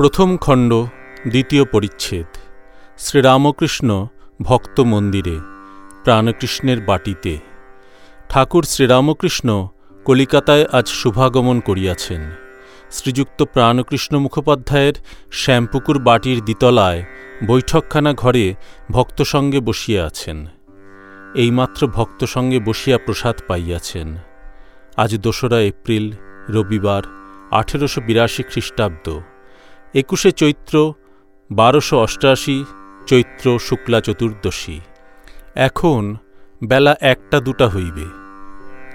প্রথম খণ্ড, দ্বিতীয় পরিচ্ছেদ। শ্রীরামকৃষ্ণ ভক্ত মন্দিরে, প্রাণকৃষ্ণের বাটিতে। ঠাকুর শ্রীরামকৃষ্ণ কলিকাতায় আজ শুভাগমন করিয়াছেন। শ্রীযুক্ত প্রাণকৃষ্ণ মুখোপাধ্যায়ের শ্যামপুকুর বাটির দ্বিতলায় বৈঠকখানা ঘরে ভক্ত সঙ্গে বসিয়া আছেন। এইমাত্র ভক্ত সঙ্গে বসিয়া প্রসাদ পাইয়াছেন। আজ দোসরা এপ্রিল, রবিবার, আঠেরোশো বিরাশি খ্রিস্টাব্দ। একুশে চৈত্র, বারোশো অষ্টাশি, চৈত্র শুক্লা চতুর্দশী। এখন বেলা একটা দুটা হইবে।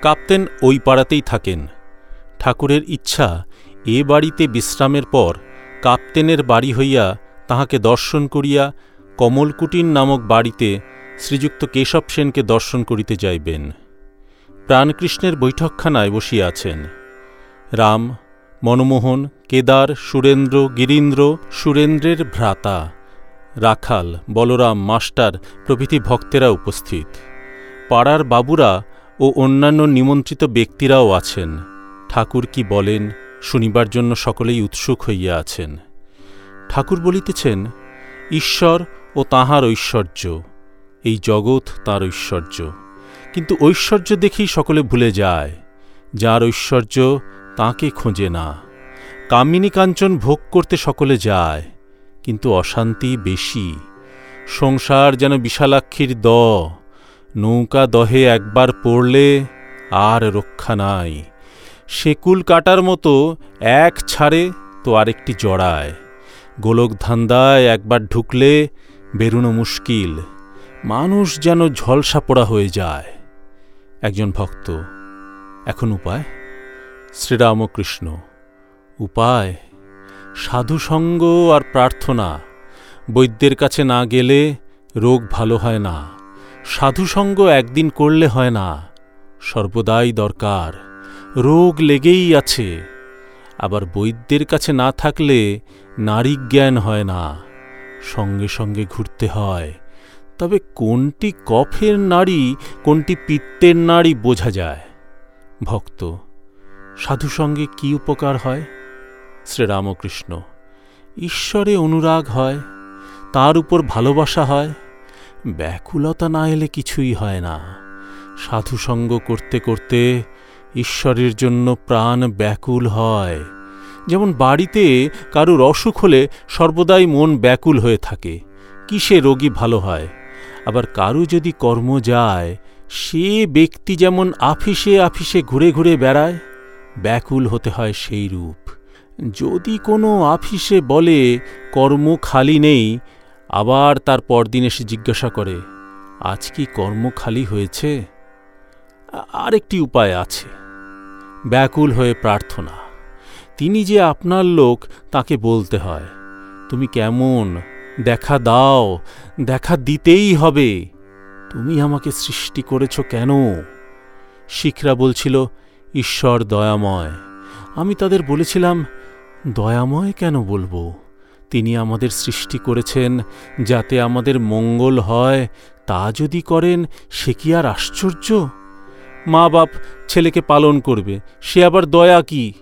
কাপ্তেন ওই পাড়াতেই থাকেন। ঠাকুরের ইচ্ছা এ বাড়িতে বিশ্রামের পর কাপ্তেনের বাড়ি হইয়া তাহাকে দর্শন করিয়া কমলকুটির নামক বাড়িতে শ্রীযুক্ত কেশব সেনকে দর্শন করিতে যাইবেন। প্রাণকৃষ্ণের বৈঠকখানায় বসিয়া আছেন। রাম মনমোহন, কেদার, সুরেন্দ্র, গিরীন্দ্র, সুরেন্দ্রের ভ্রাতা, রাখাল, বলরাম, মাস্টার, প্রভৃতি ভক্তেরা উপস্থিত। পাড়ার বাবুরা ও অন্যান্য নিমন্ত্রিত ব্যক্তিরাও আছেন। ঠাকুর কি বলেন, শুনিবার জন্য সকলেই উৎসুক হইয়া আছেন। ঠাকুর বলিতেছেন, ঈশ্বর ও তাহার ঐশ্বর্য, এই জগৎ তার ঐশ্বর্য। কিন্তু ঐশ্বর্য দেখেই সকলে ভুলে যায়, যার ঐশ্বর্য তাকে খোঁজে না। কামিনী কাঞ্চন ভোগ করতে সকলে যায়, কিন্তু অশান্তি বেশি। সংসার যেন বিশালাক্ষীর দ, নৌকা দহে একবার পড়লে আর রক্ষা নাই। সেকুল কাটার মতো এক ছাড়ে তো আরেকটি জড়ায়। গোলক ধান্দায় একবার ঢুকলে বেরুনো মুশকিল। মানুষ যেন ঝলসা পোড়া হয়ে যায়। একজন ভক্ত, এখন উপায়? শ্রীরামকৃষ্ণ, উপায়, সাধুসঙ্গ আর প্রার্থনা, বৈদ্যের কাছে না গেলে রোগ ভালো হয় না, সাধুসঙ্গ একদিন করলে হয় না, সর্বদাই দরকার, রোগ লেগেই আছে, আবার বৈদ্যের কাছে না থাকলে নারী জ্ঞান হয় না, সঙ্গে সঙ্গে ঘুরতে হয়, তবে কোনটি কফের নারী কোনটি পিত্তের নারী বোঝা যায়। ভক্ত সাধুসঙ্গে কি উপকার হয়? শ্রীরামকৃষ্ণ, ঈশ্বরে অনুরাগ হয়, তার উপর ভালোবাসা হয়, ব্যাকুলতা না এলে কিছুই হয় না। সাধুসঙ্গ করতে করতে ঈশ্বরের জন্য প্রাণ ব্যাকুল হয়। যেমন বাড়িতে কারুর অসুখ হলে সর্বদাই মন ব্যাকুল হয়ে থাকে, কিসে রোগী ভালো হয়? আবার কারু যদি কর্ম যায়, সে ব্যক্তি যেমন আফিসে আফিসে ঘুরে ঘুরে বেড়ায় ব্যাকুল হতে হয় সেই রূপ। যদি কোনো আফিসে বলে, কর্ম খালি নেই, আবার তার পরদিন এসে জিজ্ঞাসা করে, আজ কি কর্ম খালি হয়েছে? আরেকটি উপায় আছে। ব্যাকুল হয়ে প্রার্থনা, তিনি যে আপনার লোক, তাকে বলতে হয়, তুমি কেমন? দেখা দাও, দেখা দিতেই হবে। তুমি আমাকে সৃষ্টি করেছ কেন? শিখরা বলছিল ঈশ্বর দয়াময়। আমি তাদের বলেছিলাম, দয়াময় কেন বলব? তিনি আমাদের সৃষ্টি করেছেন, যাতে আমাদের মঙ্গল হয়, তা যদি করেন, সে কি আর আশ্চর্য? মা বাপ ছেলেকে পালন করবে, সে আবার দয়া কি?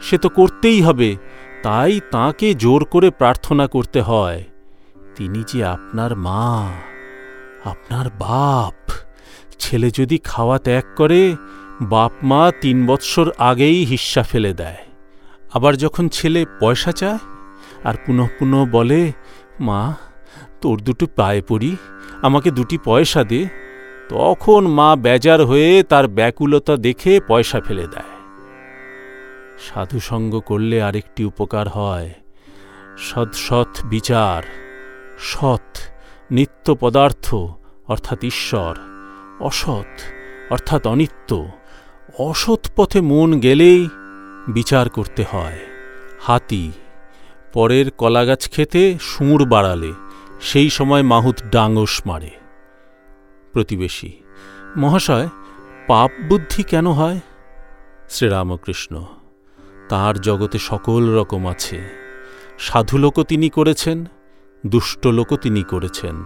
সে তো করতেই হবে, তাই তাকে জোর করে প্রার্থনা করতে হয়। তিনি যে আপনার মা, আপনার বাপ, ছেলে যদি খাওয়া ত্যাগ করে বাপ মা তিন বৎসর আগেই হিস্সা ফেলে দেয়। আবার যখন ছেলে পয়সা চায় আর পুনঃ পুনঃ বলে, মা, তোর দুটো পায়ে পড়ি, আমাকে দুটি পয়সা দে। তখন মা বেজার হয়ে তার ব্যাকুলতা দেখে পয়সা ফেলে দেয়। সাধুসঙ্গ করলে আরেকটি উপকার হয়। সৎ সৎ বিচার, সৎ নিত্য পদার্থ, অর্থাৎ ঈশ্বর, অসৎ, অর্থাৎ অনিত্য অসৎ পথে মন গেলেই বিচার করতে হয়। হাতি, পরের কলাগাছ খেতে সুঁড় বাড়ালে, সেই সময় মাহুত ডাঙ্গস মারে। প্রতিবেশী, মহাশয়, পাপ বুদ্ধি কেন হয়? শ্রীরামকৃষ্ণ তার জগতে সকল রকম আছে। সাধুলোকও তিনি করেছেন, দুষ্টলোকও তিনি করেছেন।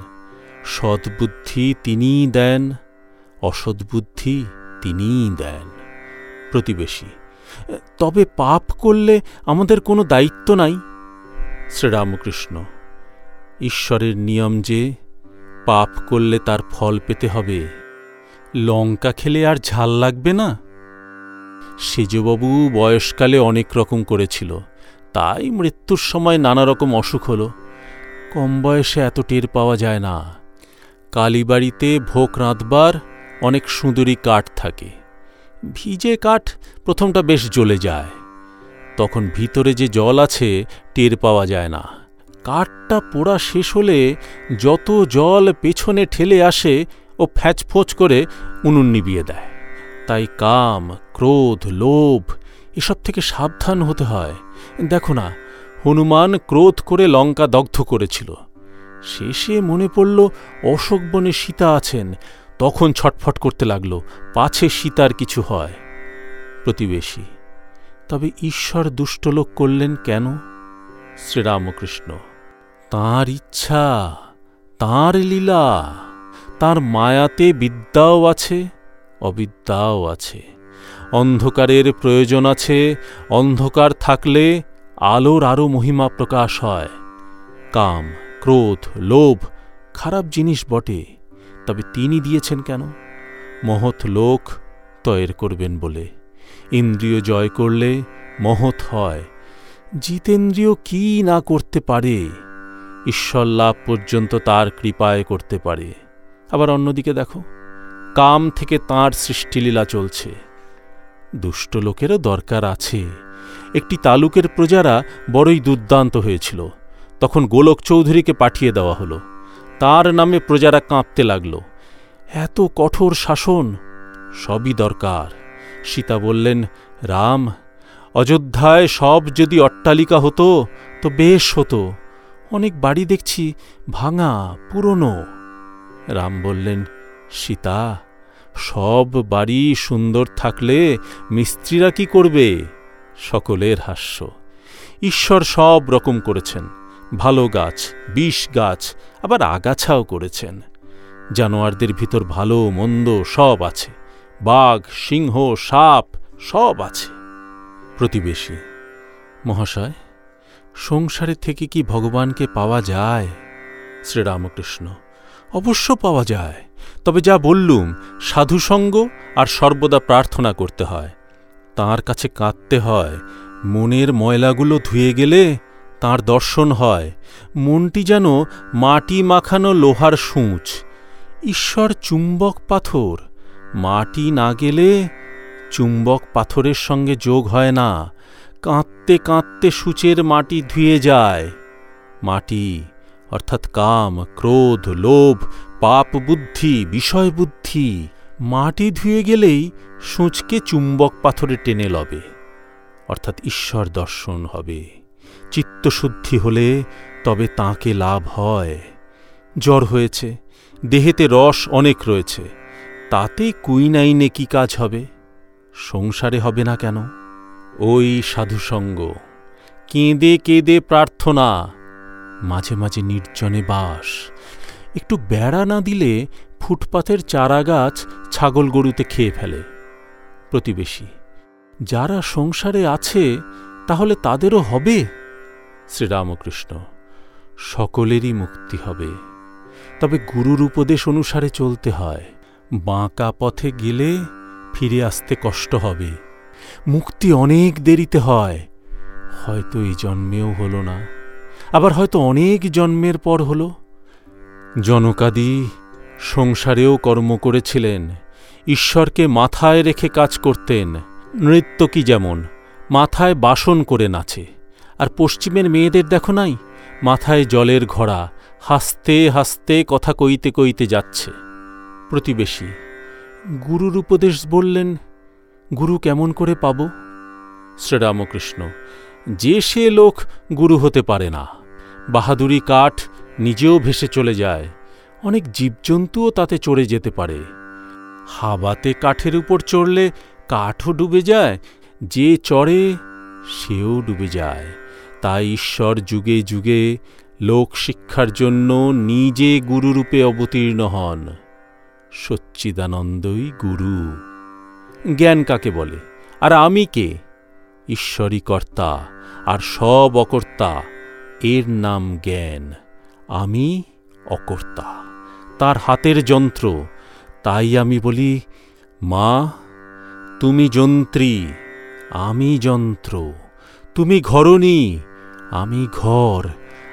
সদ্বুদ্ধি তিনিই দেন অসদ্বুদ্ধি তিনিই দেন। প্রতিবেশী, তবে পাপ করলে আমাদের কোনো দায়িত্ব নাই? শ্রীরামকৃষ্ণ, ঈশ্বরের নিয়ম যে, পাপ করলে তার ফল পেতে হবে। লঙ্কা খেলে আর ঝাল লাগবে না? সেজবাবু বয়সকালে অনেক রকম করেছিল, তাই মৃত্যুর সময় নানা রকম অসুখ হল। কম বয়সে এত টের পাওয়া যায় না। কালীবাড়িতে ভোগ রাঁধবার অনেক সুন্দরী কাঠ থাকে। ভিজে কাঠ প্রথমটা বেশ জ্বলে যায়। তখন ভিতরে যে জল আছে টের পাওয়া যায় না। কাঠটা পোড়া শেষ হলে যত জল পেছনে ঠেলে আসে ও ফ্যাচফোচ করে উনুন নিবিয়ে দেয়। তাই কাম, ক্রোধ, লোভ এসব থেকে সাবধান হতে হয়। দেখো না, হনুমান ক্রোধ করে লঙ্কা দগ্ধ করেছিল। শেষে মনে পড়ল অশোকবনে সীতা আছেন। তখন ছটফট করতে লাগল, পাছে সীতার কিছু হয়? প্রতিবেশী, তবে ঈশ্বর দুষ্টলোক করলেন কেন? শ্রীরামকৃষ্ণ, তাঁর ইচ্ছা, তাঁর লীলা, তার মায়াতে বিদ্যাও আছে, অবিদ্যাও আছে। অন্ধকারের প্রয়োজন আছে, অন্ধকার থাকলে আলোর আরও মহিমা প্রকাশ হয়। কাম, ক্রোধ, লোভ, খারাপ জিনিস বটে। তবে তিনি দিয়েছেন কেন? মহৎ লোক তয়ের করবেন বলে। ইন্দ্রিয় জয় করলে মহৎ হয়। জিতেন্দ্রিয় কি না করতে পারে? ঈশ্বর লাভ পর্যন্ত তার কৃপায় করতে পারে। আবার অন্যদিকে দেখো, কাম থেকে তাঁর সৃষ্টিলীলা চলছে। দুষ্ট লোকেরও দরকার আছে। একটি তালুকের প্রজারা বড়ই দুর্দান্ত হয়েছিল। তখন গোলক চৌধুরীকে পাঠিয়ে দেওয়া হলো। তার নামে প্রজারা কাঁপতে লাগল। এত কঠোর শাসন? সবই দরকার। সীতা বললেন, রাম, অযোধ্যায় সব যদি অট্টালিকা হতো, তো বেশ হতো। অনেক বাড়ি দেখছি ভাঙা, পুরনো। রাম বললেন, সীতা, সব বাড়ি সুন্দর থাকলে মিস্ত্রিরা কি করবে? সকলের হাস্য। ঈশ্বর সব রকম করেছেন। ভালো গাছ, বিষ গাছ, আবার আগাছাও করেছেন। জানোয়ারদের ভিতর ভালো, মন্দ সব আছে। বাঘ, সিংহ, সাপ সব আছে। প্রতিবেশী, মহাশয়, সংসারে থেকে কি ভগবানকে পাওয়া যায়? শ্রীরামকৃষ্ণ, অবশ্য পাওয়া যায়। তবে যা বললুম, সাধুসঙ্গ আর সর্বদা প্রার্থনা করতে হয়। তার কাছে কাঁদতে হয়, মনের ময়লাগুলো ধুয়ে গেলে তার দর্শন হয়। মনটি যেন মাটি মাখানো লোহার সূঁচ। ঈশ্বর চুম্বক পাথর। মাটি না গেলে চুম্বক পাথরের সঙ্গে যোগ হয় না। কাঁদতে কাঁদতে সূচের মাটি ধুয়ে যায়। মাটি, অর্থাৎ কাম, ক্রোধ, লোভ, পাপ বুদ্ধি, বিষয় বুদ্ধি, মাটি ধুয়ে গেলেই সূঁচকে চুম্বক পাথরে টেনে লবে। অর্থাৎ ঈশ্বর দর্শন হবে। চিত্তশুদ্ধি হলে তবে তাকে লাভ হয়। জ্বর হয়েছে, দেহেতে রস অনেক রয়েছে, তাতে কুইনাইনে কি কাজ হবে? সংসারে হবে না কেন? ওই সাধুসঙ্গ, কেঁদে কেঁদে প্রার্থনা, মাঝে মাঝে নির্জনে বাস। একটু বেড়া না দিলে ফুটপাথের চারা গাছ ছাগল গরুতে খেয়ে ফেলে। প্রতিবেশী, যারা সংসারে আছে, তাহলে তাদেরও হবে? শ্রীরামকৃষ্ণ, সকলেরই মুক্তি হবে। তবে গুরুর উপদেশ অনুসারে চলতে হয়। বাঁকা পথে গেলে ফিরে আসতে কষ্ট হবে। মুক্তি অনেক দেরিতে হয়। হয়তো এই জন্মেও হলো না। আবার হয়তো অনেক জন্মের পর হল। জনকাদি সংসারেও কর্ম করেছিলেন। ঈশ্বরকে মাথায় রেখে কাজ করতেন। নৃত্য কি যেমন, মাথায় বাসন করে নাচে। আর পশ্চিমের মেয়েদের দেখো নাই? মাথায় জলের ঘোড়া, হাসতে হাসতে কথা কইতে কইতে যাচ্ছে। প্রতিবেশী, গুরুর উপদেশ বললেন, গুরু কেমন করে পাব? শ্রীরামকৃষ্ণ, যে সে লোক গুরু হতে পারে না। বাহাদুরি কাঠ নিজেও ভেসে চলে যায়। অনেক জীবজন্তুও তাতে চড়ে যেতে পারে। হাবাতে কাঠের উপর চড়লে কাঠও ডুবে যায়। যে চড়ে, সেও ডুবে যায়। তাই ঈশ্বর যুগে যুগে লোক শিক্ষার জন্য নিজে গুরুরূপে অবতীর্ণ হন। সচ্চিদানন্দই গুরু। জ্ঞান কাকে বলে? আর আমি কে? ঈশ্বরই কর্তা, আর সব অকর্তা, এর নাম জ্ঞান। আমি অকর্তা। তার হাতের যন্ত্র, তাই আমি বলি, মা, তুমি যন্ত্রী, আমি যন্ত্র। তুমি ঘরণী আমি ঘর,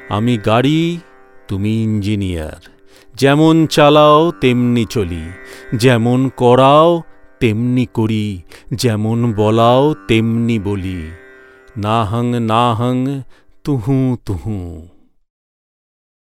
আমি গাড়ি, তুমি ইঞ্জিনিয়ার। যেমন চালাও, তেমনি চলি। যেমন করাও, তেমনি করি। যেমন বলাও, তেমনি বলি। না হং না হং তুহু তুহু।